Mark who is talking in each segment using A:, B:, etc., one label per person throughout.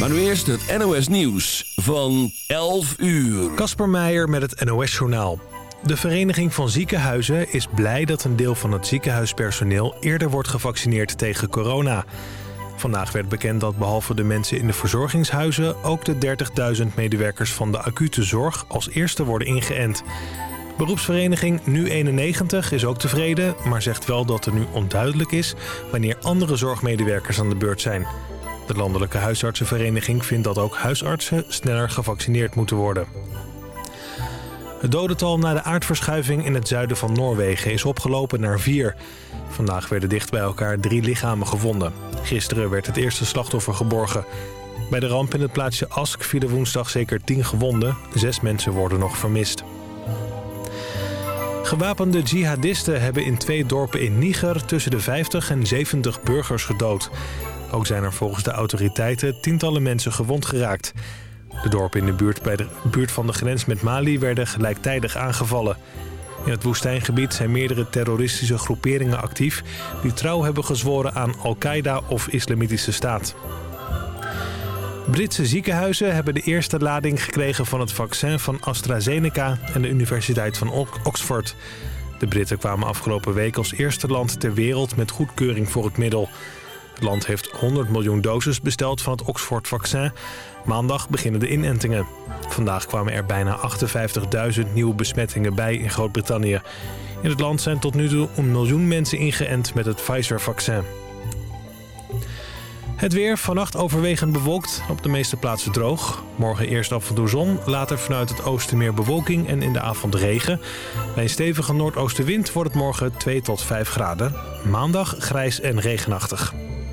A: Maar nu eerst het NOS Nieuws van 11 uur.
B: Kasper Meijer met het NOS Journaal. De Vereniging van Ziekenhuizen is blij dat een deel van het ziekenhuispersoneel... eerder wordt gevaccineerd tegen corona. Vandaag werd bekend dat behalve de mensen in de verzorgingshuizen... ook de 30.000 medewerkers van de acute zorg als eerste worden ingeënt. Beroepsvereniging Nu91 is ook tevreden... maar zegt wel dat er nu onduidelijk is... wanneer andere zorgmedewerkers aan de beurt zijn. De Landelijke Huisartsenvereniging vindt dat ook huisartsen... sneller gevaccineerd moeten worden. Het dodental na de aardverschuiving in het zuiden van Noorwegen is opgelopen naar vier. Vandaag werden dicht bij elkaar drie lichamen gevonden. Gisteren werd het eerste slachtoffer geborgen. Bij de ramp in het plaatsje Ask vielen woensdag zeker tien gewonden. Zes mensen worden nog vermist. Gewapende jihadisten hebben in twee dorpen in Niger tussen de 50 en 70 burgers gedood. Ook zijn er volgens de autoriteiten tientallen mensen gewond geraakt. De dorpen in de buurt, bij de buurt van de grens met Mali werden gelijktijdig aangevallen. In het woestijngebied zijn meerdere terroristische groeperingen actief... die trouw hebben gezworen aan Al-Qaeda of Islamitische Staat. Britse ziekenhuizen hebben de eerste lading gekregen van het vaccin van AstraZeneca en de Universiteit van Oxford. De Britten kwamen afgelopen week als eerste land ter wereld met goedkeuring voor het middel. Het land heeft 100 miljoen doses besteld van het Oxford-vaccin. Maandag beginnen de inentingen. Vandaag kwamen er bijna 58.000 nieuwe besmettingen bij in Groot-Brittannië. In het land zijn tot nu toe een miljoen mensen ingeënt met het Pfizer-vaccin. Het weer, vannacht overwegend bewolkt, op de meeste plaatsen droog. Morgen eerst af en toe zon, later vanuit het oosten meer bewolking en in de avond regen. Bij een stevige noordoostenwind wordt het morgen 2 tot 5 graden. Maandag grijs en regenachtig.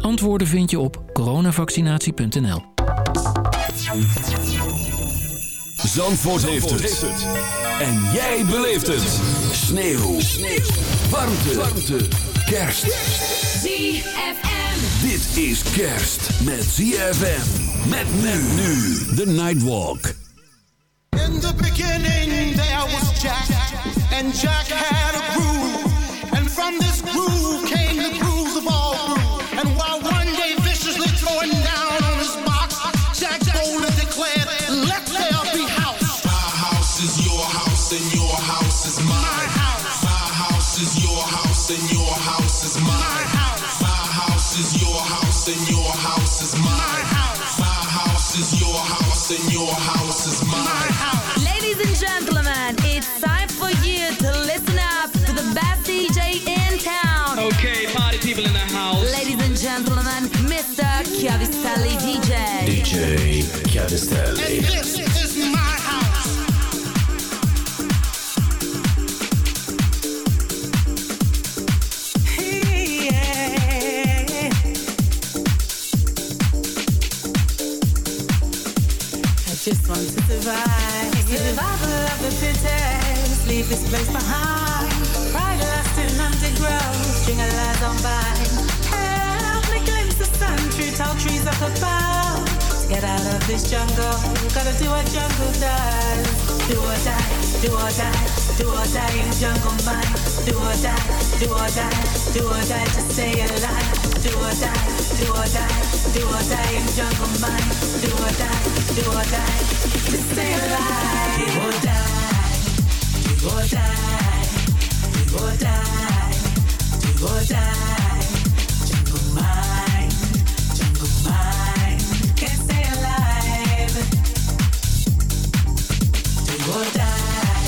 C: Antwoorden vind je op coronavaccinatie.nl.
A: Zandvoort, heeft, het. En jij beleeft het. Sneeuw. Sneeuw. Warmte. Warmte. Kerst.
D: ZFM.
A: Dit is kerst met ZFM. Met men nu. The Nightwalk.
E: In the beginning there was Jack. And Jack had a groove. And from this groove came house
F: and your house is
E: My house.
F: My house is your house and your house is
E: My house.
D: Ladies and gentlemen, it's time for you to listen up to the best DJ in town.
G: Okay, party people in the house.
D: Ladies and gentlemen, Mr. Chiavistelli DJ.
A: DJ
E: And
A: Chiavistelli.
H: Just want to survive. Survival of the fittest. Leave this place behind. Pride lasting underground. String of lies on vine. Help me glimpse the sun through tall trees up above. To get out of this jungle, gotta do what jungle does. Do or die, do or die, do or die in jungle mind. Do or die, do or die, do or die to stay alive. Do or die, do or die, do or die jungle mind. Do or die, do or die to stay alive. Do or die, do or die, do or die, do or die. Jungle mind, jungle mind, can't stay alive. Do or die,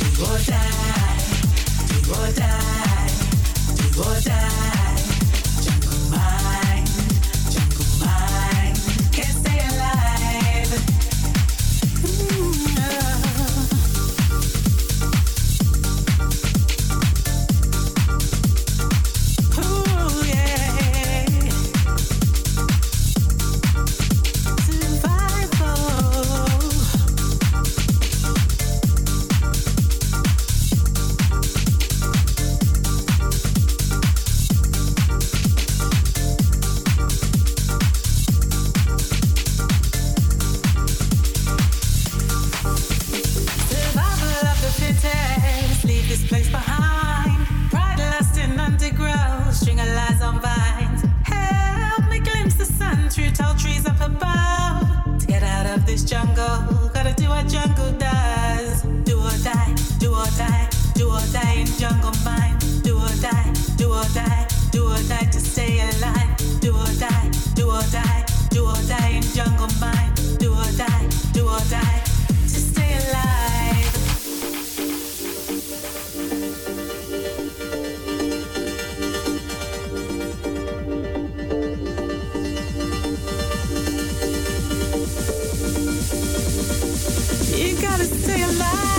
H: do or die, do or die, do or die. do or die in jungle mind. Do or die, do or die, do or die to stay alive. Do or die, do or die, do or die in jungle mind. Do or die, do or die to stay alive. You gotta stay alive.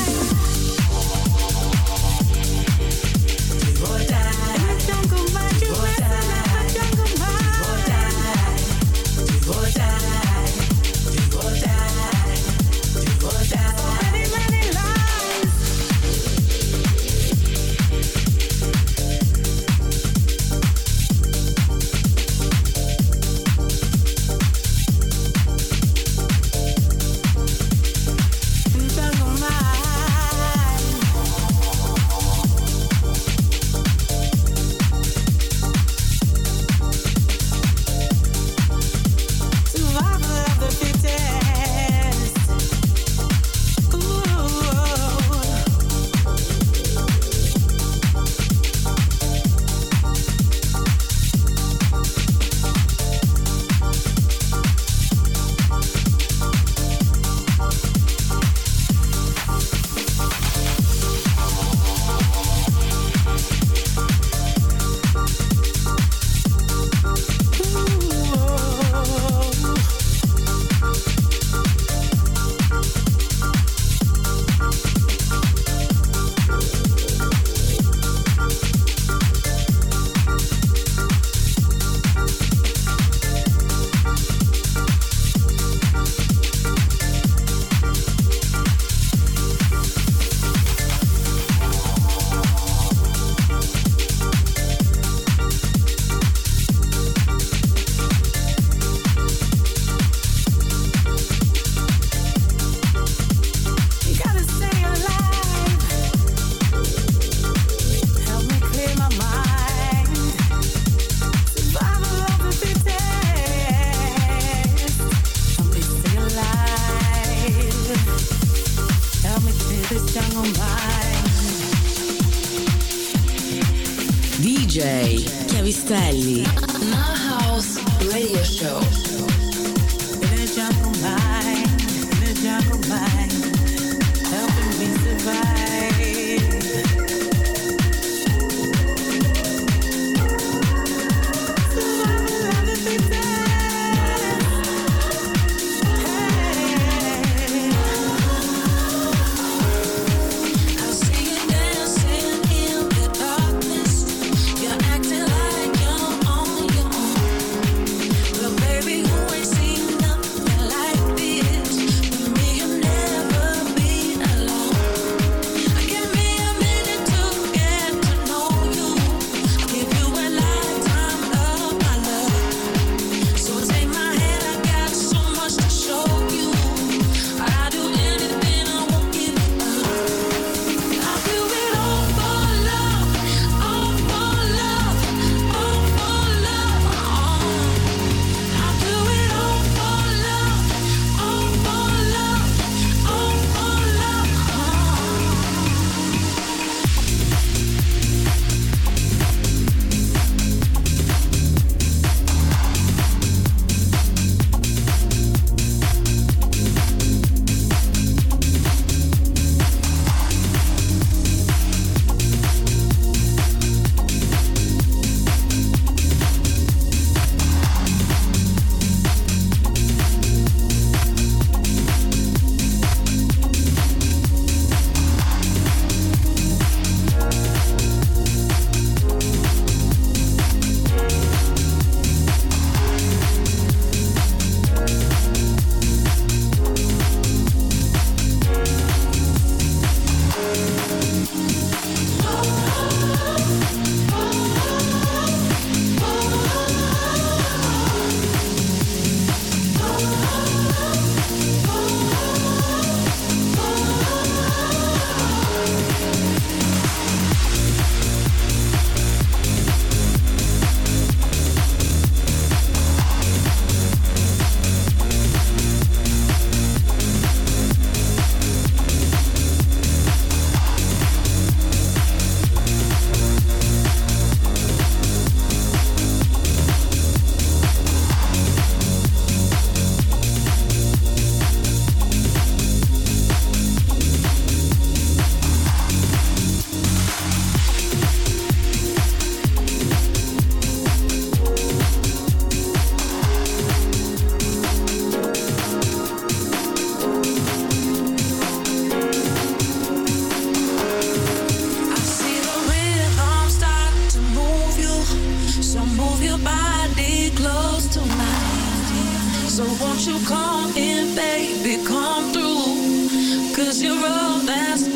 H: So
I: won't you come in, baby, come through. Cause you're all that's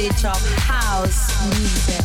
I: knowledge of house music.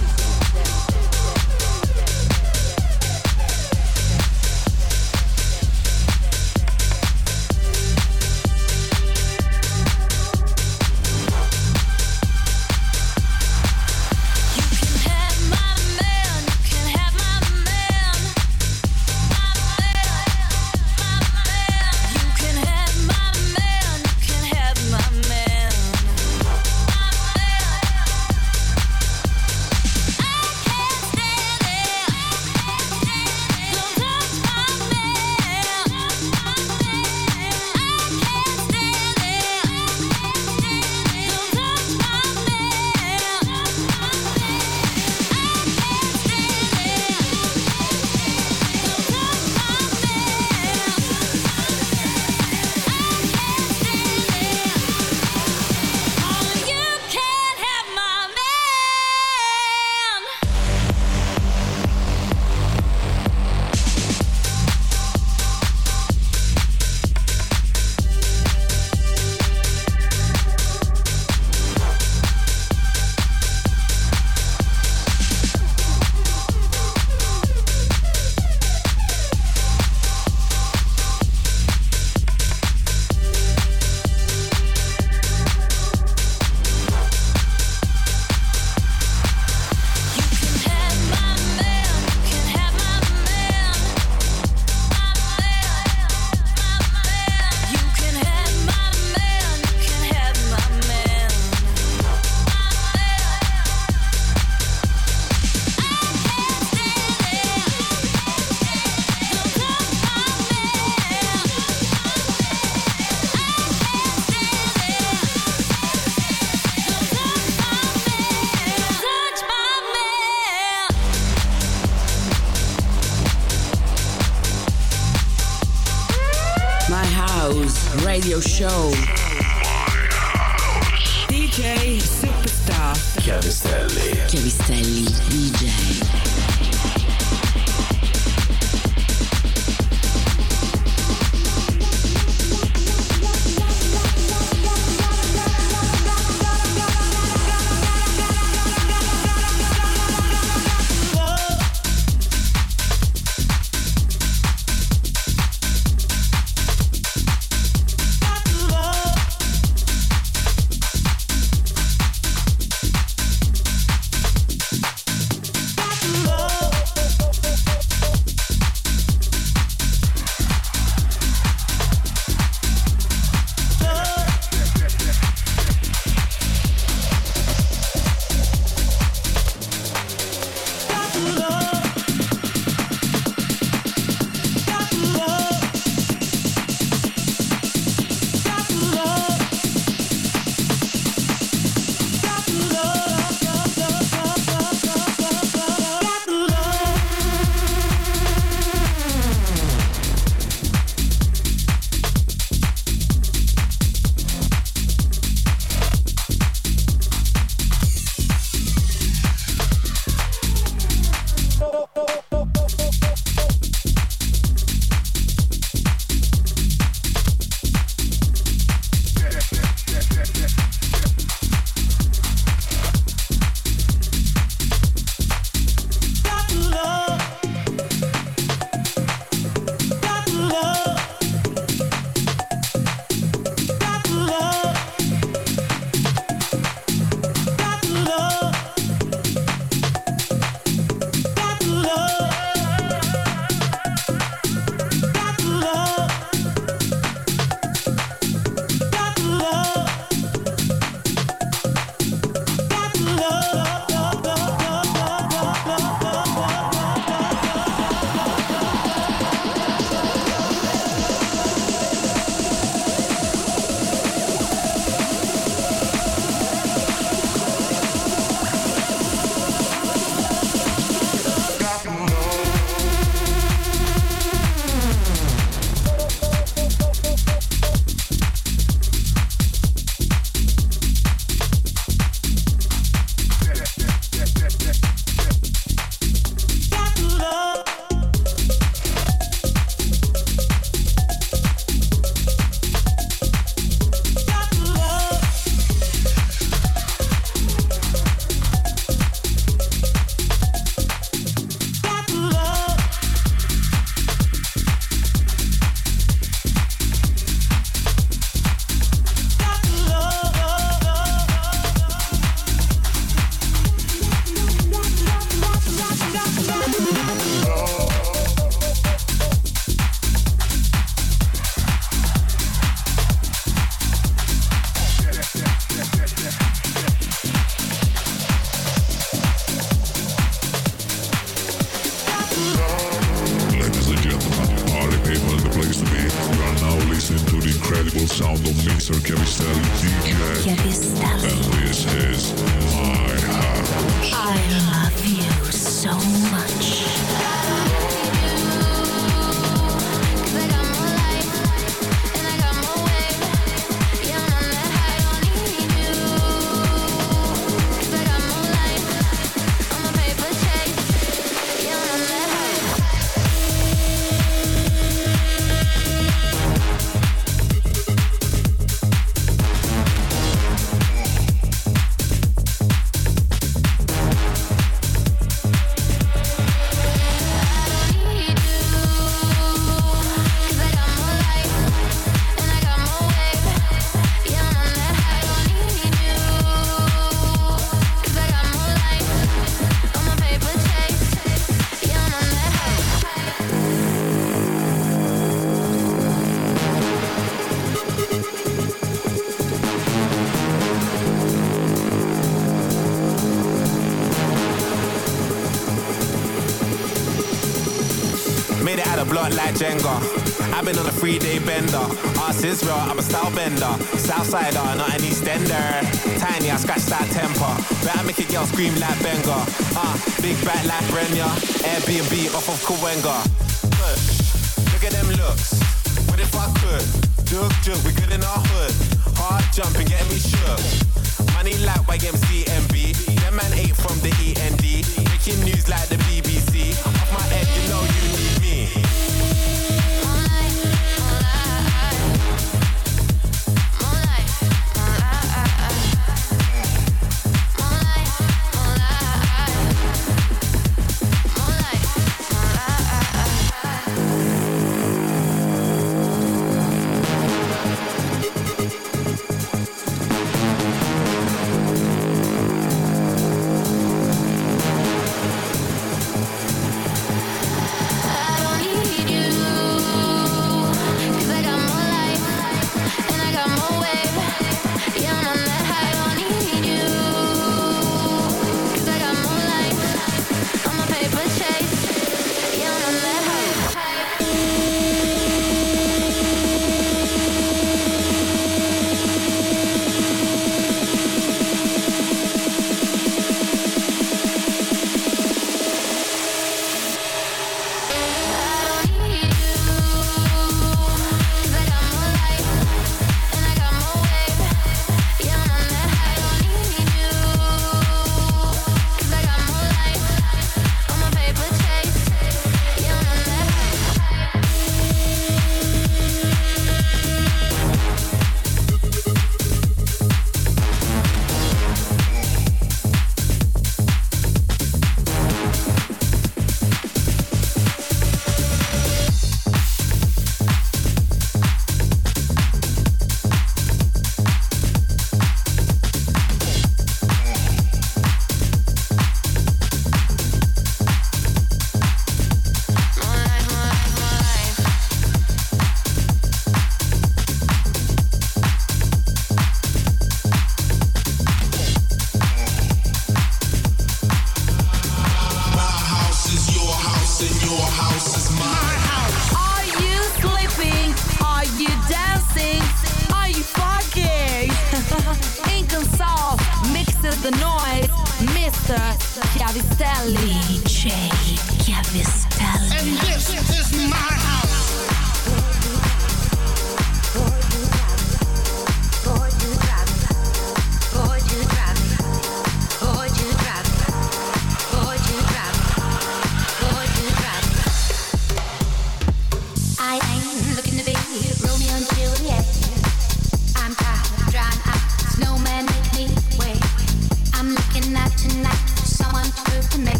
J: Block like Jenga. I've been on a three day bender. Ask Israel, I'm a style bender. Southsider, not an Eastender. Tiny, I scratch that temper. Better make a girl scream like Benga. Uh, big back like Brenya. Airbnb off of Kawenga. Push, look at them looks. What if I could? Jug, jug, we good in our hood. Hard jumping, getting me shook. Money like YMCMB. Them man ate from the END. Making news like the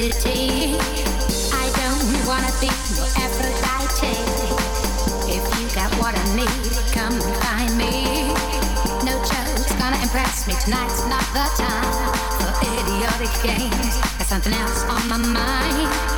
K: I don't wanna be no Aphrodite. If you got what I need, come and find me. No joke's gonna impress me. Tonight's not the time for idiotic games. Got something else on my mind.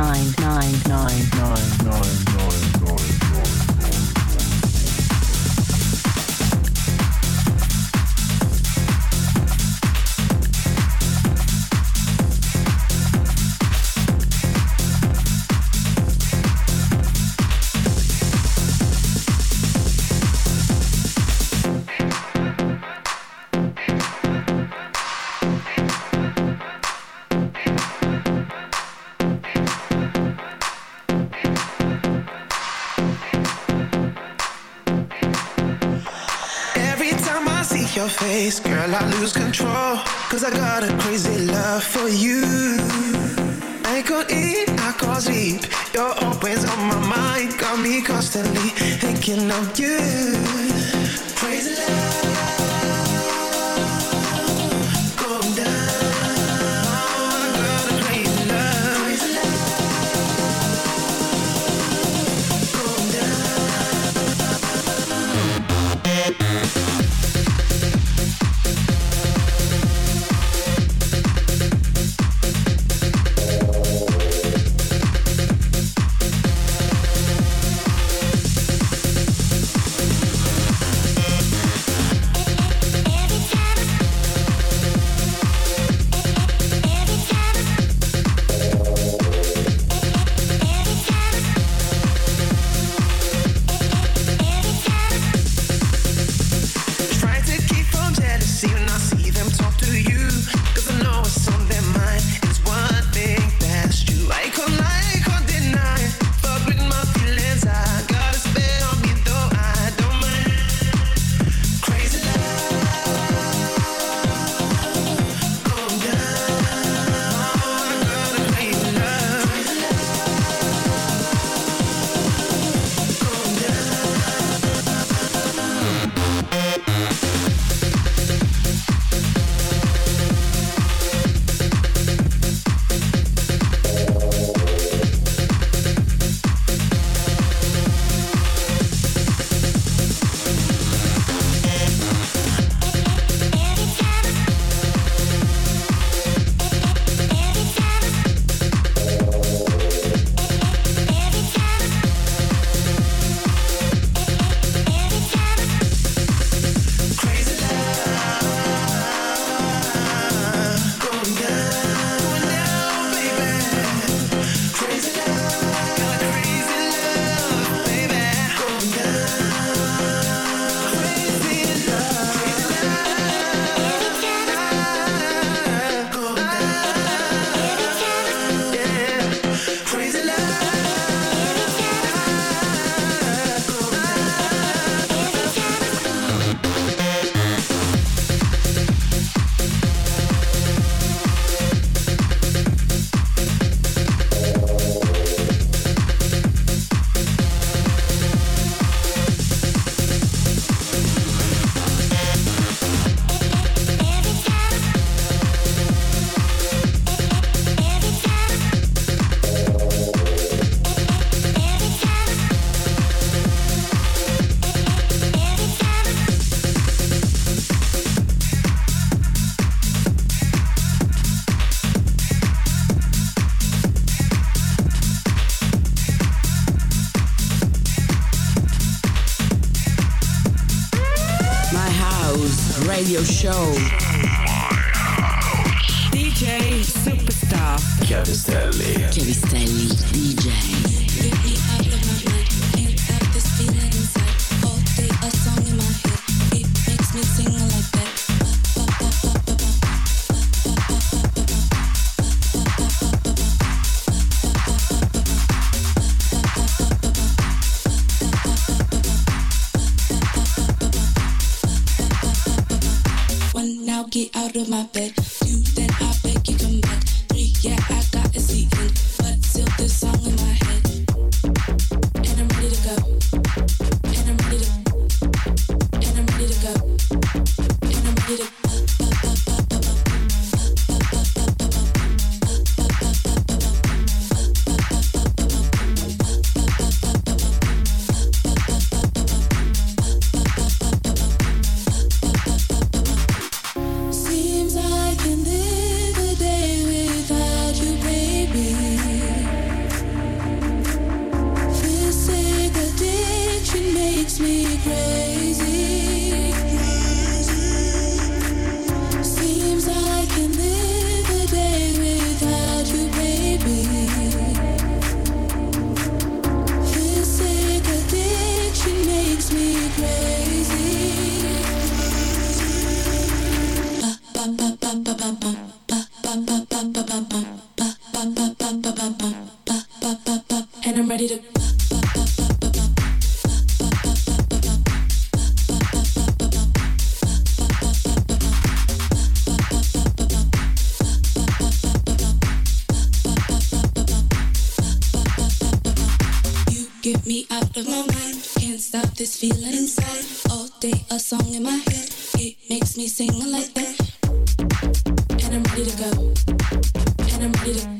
L: 9. Girl, I lose control, cause I got a crazy love for you. I could eat, I could sleep. You're always on my mind, got me constantly thinking of you. Crazy love.
M: show. DJ Superstar.
N: Chiavistelli.
M: Chiavistelli DJ.
I: Get me
D: out of my mind. Can't stop this feeling inside. All day, a song in my head. It makes me sing like that. And I'm ready to go. And I'm ready to